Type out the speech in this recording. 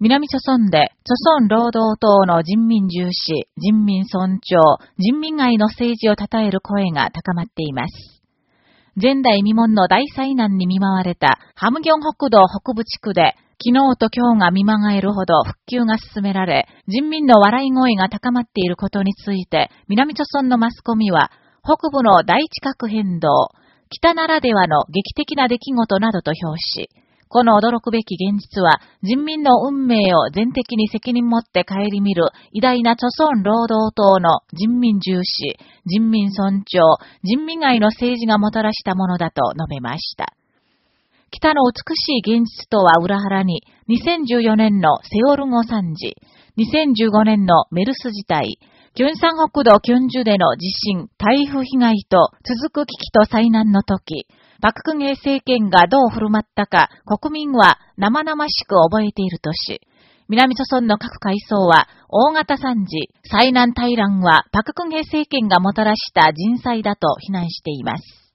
南朝村で、朝村労働党の人民重視、人民尊重、人民愛の政治を称える声が高まっています。前代未聞の大災難に見舞われたハムギョン北道北部地区で、昨日と今日が見まがえるほど復旧が進められ、人民の笑い声が高まっていることについて、南朝村のマスコミは、北部の大地殻変動、北ならではの劇的な出来事などと表し、この驚くべき現実は、人民の運命を全的に責任持って顧みる偉大な著村労働党の人民重視、人民尊重、人民愛の政治がもたらしたものだと述べました。北の美しい現実とは裏腹に、2014年のセオルゴ惨事、2015年のメルス事態、キュンサン北道キュンジュでの地震、台風被害と続く危機と災難の時、パククゲ政権がどう振る舞ったか、国民は生々しく覚えているとし、南朝村の各階層は、大型惨事、災難大乱はパククゲ政権がもたらした人災だと非難しています。